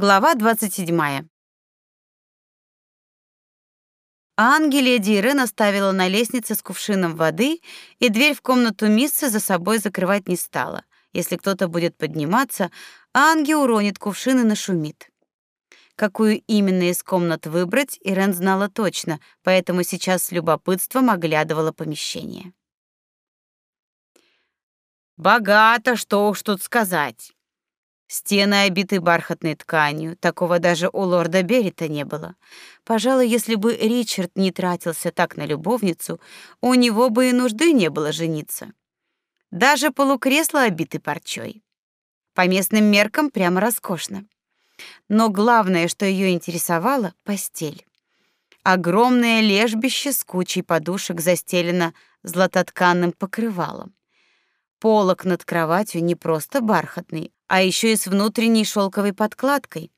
Глава 27. Анги леди Ирен оставила на лестнице с кувшином воды, и дверь в комнату миссы за собой закрывать не стала. Если кто-то будет подниматься, Анги уронит кувшин и нашумит. Какую именно из комнат выбрать, Ирен знала точно, поэтому сейчас с любопытством оглядывала помещение. «Богато, что уж тут сказать!» Стены обиты бархатной тканью, такого даже у лорда Беррита не было. Пожалуй, если бы Ричард не тратился так на любовницу, у него бы и нужды не было жениться. Даже полукресло обиты парчой. По местным меркам прямо роскошно. Но главное, что ее интересовало постель. Огромное лежбище с кучей подушек застелено златотканным покрывалом. Полок над кроватью не просто бархатный, а еще и с внутренней шелковой подкладкой.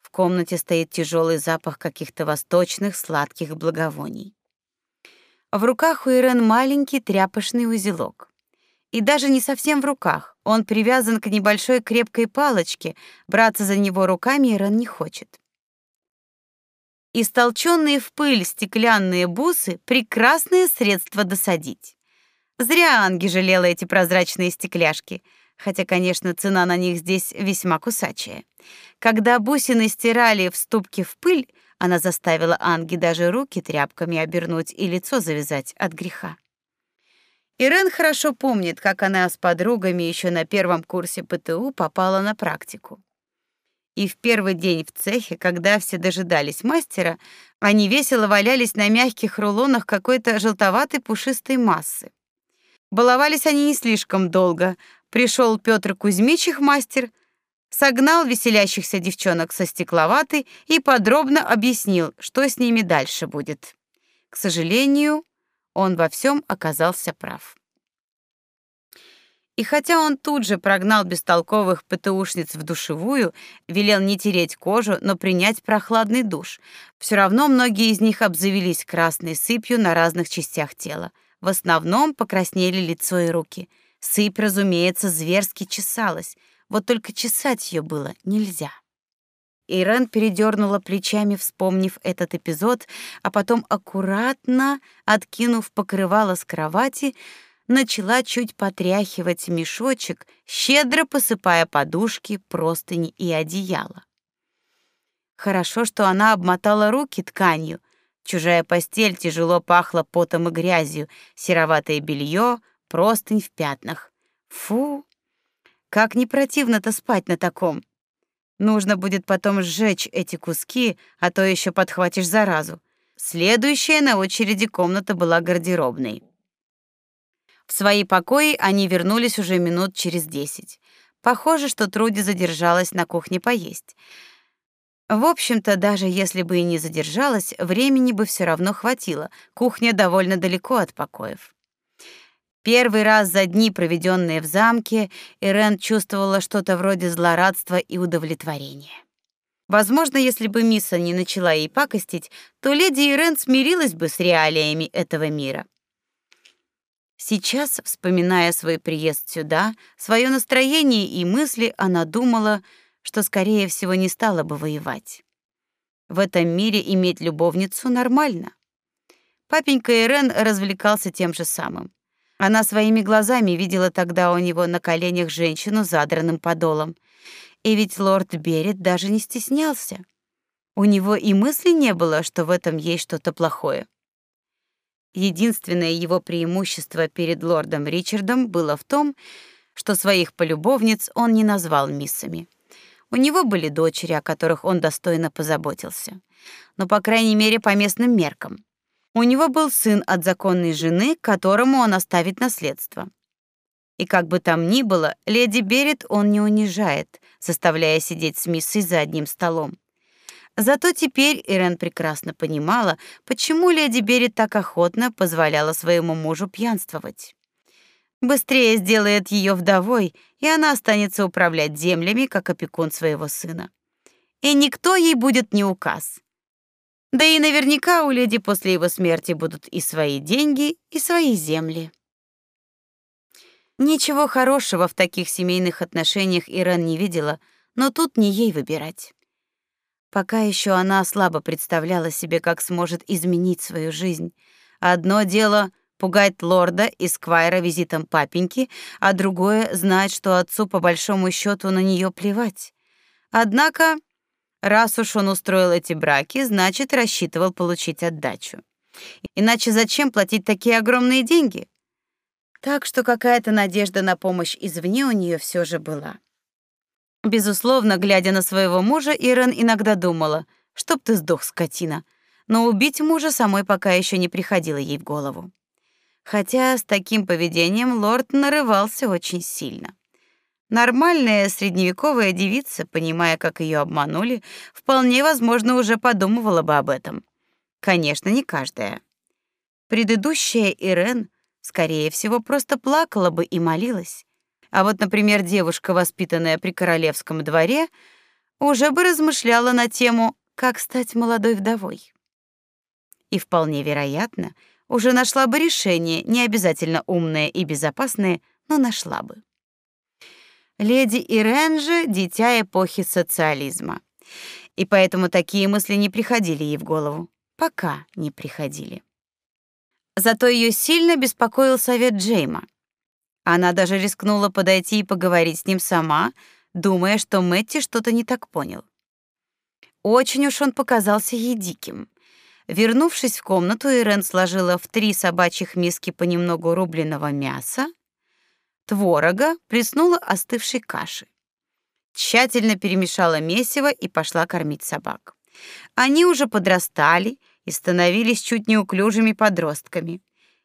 В комнате стоит тяжелый запах каких-то восточных сладких благовоний. В руках у Ирен маленький тряпочный узелок. И даже не совсем в руках. Он привязан к небольшой крепкой палочке. Браться за него руками Ирен не хочет. Истолченные в пыль стеклянные бусы — прекрасное средство досадить. Зря Анги жалела эти прозрачные стекляшки — хотя, конечно, цена на них здесь весьма кусачая. Когда бусины стирали в ступке в пыль, она заставила Анги даже руки тряпками обернуть и лицо завязать от греха. Ирен хорошо помнит, как она с подругами еще на первом курсе ПТУ попала на практику. И в первый день в цехе, когда все дожидались мастера, они весело валялись на мягких рулонах какой-то желтоватой пушистой массы. Баловались они не слишком долго, Пришел Петр Кузьмич, их мастер, согнал веселящихся девчонок со стекловатой и подробно объяснил, что с ними дальше будет. К сожалению, он во всем оказался прав. И хотя он тут же прогнал бестолковых ПТУшниц в душевую, велел не тереть кожу, но принять прохладный душ, все равно многие из них обзавелись красной сыпью на разных частях тела. В основном покраснели лицо и руки — Сыпь, разумеется, зверски чесалась, вот только чесать ее было нельзя. Ирен передернула плечами, вспомнив этот эпизод, а потом аккуратно, откинув покрывало с кровати, начала чуть потряхивать мешочек, щедро посыпая подушки, простыни и одеяло. Хорошо, что она обмотала руки тканью. Чужая постель тяжело пахла потом и грязью, сероватое белье — простынь в пятнах. Фу! Как не противно-то спать на таком. Нужно будет потом сжечь эти куски, а то еще подхватишь заразу. Следующая на очереди комната была гардеробной. В свои покои они вернулись уже минут через десять. Похоже, что Труди задержалась на кухне поесть. В общем-то, даже если бы и не задержалась, времени бы все равно хватило. Кухня довольно далеко от покоев. Первый раз за дни, проведенные в замке, Ирен чувствовала что-то вроде злорадства и удовлетворения. Возможно, если бы Мисса не начала ей пакостить, то леди Ирен смирилась бы с реалиями этого мира. Сейчас, вспоминая свой приезд сюда, свое настроение и мысли, она думала, что скорее всего не стала бы воевать. В этом мире иметь любовницу нормально. Папенька Ирен развлекался тем же самым. Она своими глазами видела тогда у него на коленях женщину с задранным подолом. И ведь лорд Берет даже не стеснялся. У него и мысли не было, что в этом есть что-то плохое. Единственное его преимущество перед лордом Ричардом было в том, что своих полюбовниц он не назвал миссами. У него были дочери, о которых он достойно позаботился. Но, по крайней мере, по местным меркам. У него был сын от законной жены, которому он оставит наследство. И как бы там ни было, леди Берет он не унижает, заставляя сидеть с миссой за одним столом. Зато теперь Ирен прекрасно понимала, почему леди Берет так охотно позволяла своему мужу пьянствовать. Быстрее сделает ее вдовой, и она останется управлять землями, как опекун своего сына. И никто ей будет не указ. Да и наверняка у леди после его смерти будут и свои деньги, и свои земли. Ничего хорошего в таких семейных отношениях Иран не видела, но тут не ей выбирать. Пока еще она слабо представляла себе, как сможет изменить свою жизнь. Одно дело пугать лорда и сквайра визитом папеньки, а другое знать, что отцу по большому счету на нее плевать. Однако, раз уж он устроил эти браки, значит, рассчитывал получить отдачу. Иначе зачем платить такие огромные деньги? Так что какая-то надежда на помощь извне у нее все же была. Безусловно, глядя на своего мужа, Ирен иногда думала, чтоб ты сдох, скотина. Но убить мужа самой пока еще не приходило ей в голову. Хотя с таким поведением лорд нарывался очень сильно. Нормальная средневековая девица, понимая, как ее обманули, вполне возможно уже подумывала бы об этом. Конечно, не каждая. Предыдущая Ирен, скорее всего, просто плакала бы и молилась. А вот, например, девушка, воспитанная при королевском дворе, уже бы размышляла на тему «как стать молодой вдовой». И вполне вероятно, уже нашла бы решение, не обязательно умное и безопасное, но нашла бы. Леди Ирен же — дитя эпохи социализма. И поэтому такие мысли не приходили ей в голову. Пока не приходили. Зато ее сильно беспокоил совет Джейма. Она даже рискнула подойти и поговорить с ним сама, думая, что Мэтти что-то не так понял. Очень уж он показался ей диким. Вернувшись в комнату, Ирен сложила в три собачьих миски понемногу рубленого мяса, творога, плеснула остывшей каши. Тщательно перемешала месиво и пошла кормить собак. Они уже подрастали и становились чуть неуклюжими подростками.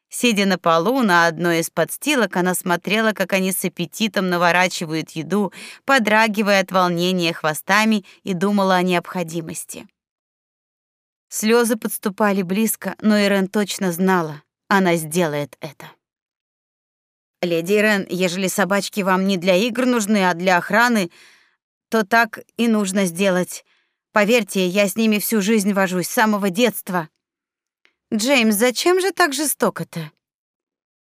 Сидя на полу на одной из подстилок, она смотрела, как они с аппетитом наворачивают еду, подрагивая от волнения хвостами, и думала о необходимости. Слезы подступали близко, но Ирен точно знала, она сделает это. Леди Ирен, ежели собачки вам не для игр нужны, а для охраны, то так и нужно сделать. Поверьте, я с ними всю жизнь вожусь с самого детства. Джеймс, зачем же так жестоко-то?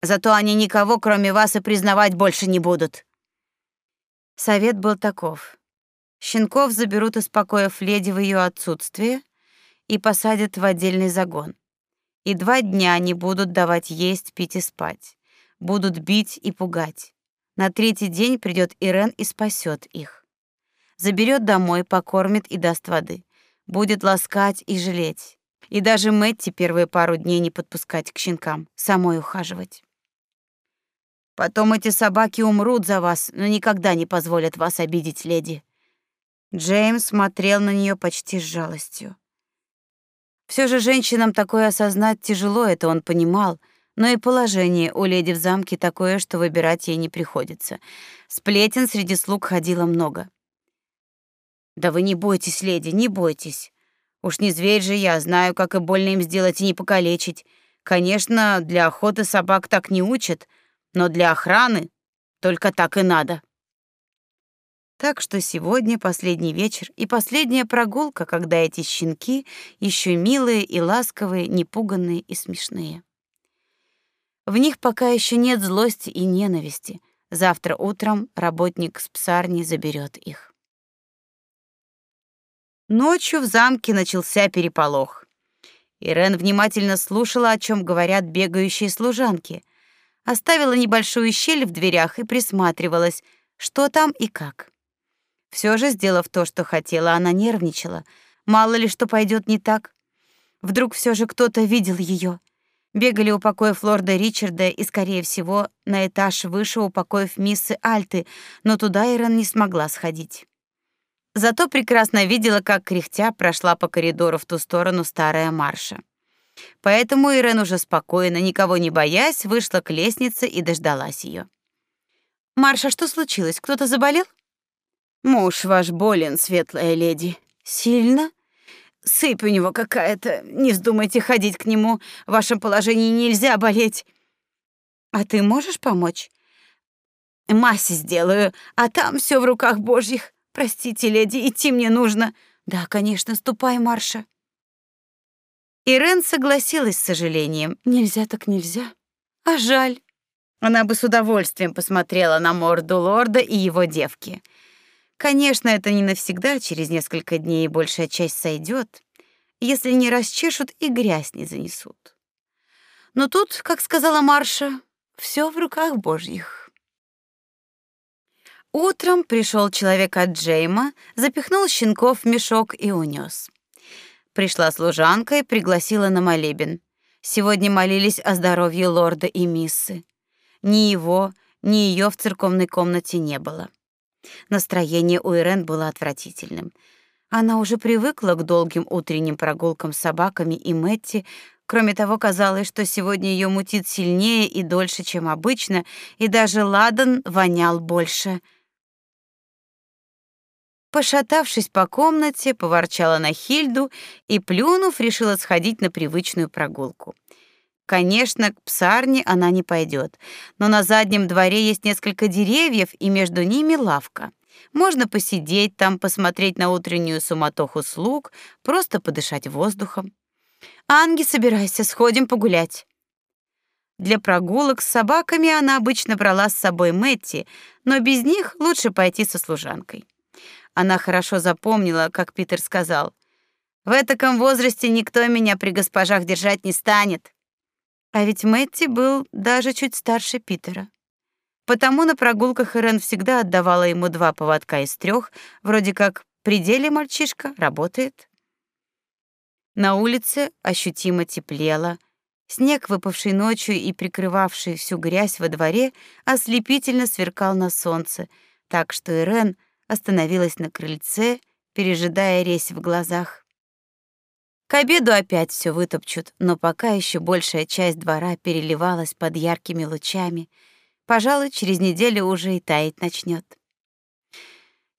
Зато они никого, кроме вас, и признавать больше не будут. Совет был таков: щенков заберут из покоев леди в ее отсутствие и посадят в отдельный загон. И два дня они будут давать есть, пить и спать, будут бить и пугать. На третий день придет Ирен и спасет их. Заберет домой, покормит и даст воды, будет ласкать и жалеть и даже Мэтти первые пару дней не подпускать к щенкам, самой ухаживать. Потом эти собаки умрут за вас, но никогда не позволят вас обидеть, леди. Джеймс смотрел на нее почти с жалостью. Все же женщинам такое осознать тяжело, это он понимал, но и положение у леди в замке такое, что выбирать ей не приходится. Сплетен среди слуг ходило много. Да вы не бойтесь, леди, не бойтесь. Уж не зверь же я, знаю, как и больно им сделать и не покалечить. Конечно, для охоты собак так не учат, но для охраны только так и надо. Так что сегодня последний вечер и последняя прогулка, когда эти щенки еще милые и ласковые, непуганные и смешные. В них пока еще нет злости и ненависти. Завтра утром работник с псарни заберет их. Ночью в замке начался переполох. Ирен внимательно слушала, о чем говорят бегающие служанки. Оставила небольшую щель в дверях и присматривалась, что там и как. Все же, сделав то, что хотела, она нервничала. Мало ли что пойдет не так. Вдруг все же кто-то видел ее. Бегали у покоев лорда Ричарда и, скорее всего, на этаж выше у покоев миссы Альты, но туда Ирен не смогла сходить. Зато прекрасно видела, как кряхтя прошла по коридору в ту сторону старая Марша. Поэтому Ирен уже спокойно, никого не боясь, вышла к лестнице и дождалась ее. «Марша, что случилось? Кто-то заболел?» «Муж ваш болен, светлая леди. Сильно?» «Сыпь у него какая-то. Не вздумайте ходить к нему. В вашем положении нельзя болеть». «А ты можешь помочь?» «Мазь сделаю, а там все в руках божьих. Простите, леди, идти мне нужно. Да, конечно, ступай, Марша. Ирен согласилась с сожалением. Нельзя так нельзя. А жаль. Она бы с удовольствием посмотрела на морду лорда и его девки. Конечно, это не навсегда, через несколько дней большая часть сойдет, если не расчешут и грязь не занесут. Но тут, как сказала Марша, все в руках Божьих. Утром пришел человек от Джейма, запихнул щенков в мешок и унес. Пришла служанка и пригласила на молебен. Сегодня молились о здоровье лорда и миссы. Ни его, ни ее в церковной комнате не было. Настроение у Ирен было отвратительным. Она уже привыкла к долгим утренним прогулкам с собаками и Мэтти. Кроме того, казалось, что сегодня ее мутит сильнее и дольше, чем обычно, и даже ладан вонял больше. Пошатавшись по комнате, поворчала на Хильду и, плюнув, решила сходить на привычную прогулку. Конечно, к псарне она не пойдет, но на заднем дворе есть несколько деревьев, и между ними лавка. Можно посидеть там, посмотреть на утреннюю суматоху слуг, просто подышать воздухом. Анги, собирайся, сходим погулять. Для прогулок с собаками она обычно брала с собой Мэтти, но без них лучше пойти со служанкой. Она хорошо запомнила, как Питер сказал: "В таком возрасте никто меня при госпожах держать не станет". А ведь Мэтти был даже чуть старше Питера. Потому на прогулках Ирен всегда отдавала ему два поводка из трех, вроде как пределе мальчишка работает. На улице ощутимо теплело. Снег, выпавший ночью и прикрывавший всю грязь во дворе, ослепительно сверкал на солнце, так что Ирен остановилась на крыльце, пережидая резь в глазах. К обеду опять все вытопчут, но пока еще большая часть двора переливалась под яркими лучами. Пожалуй, через неделю уже и таять начнет.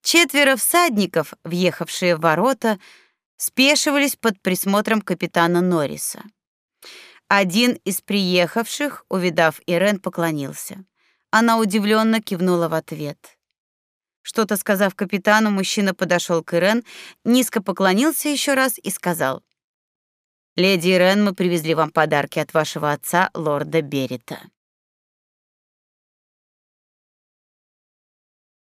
Четверо всадников, въехавшие в ворота, спешивались под присмотром капитана Норриса. Один из приехавших, увидав Ирен, поклонился. Она удивленно кивнула в ответ. Что-то сказав капитану, мужчина подошел к Ирен, низко поклонился еще раз и сказал: Леди Ирен, мы привезли вам подарки от вашего отца, лорда Берита.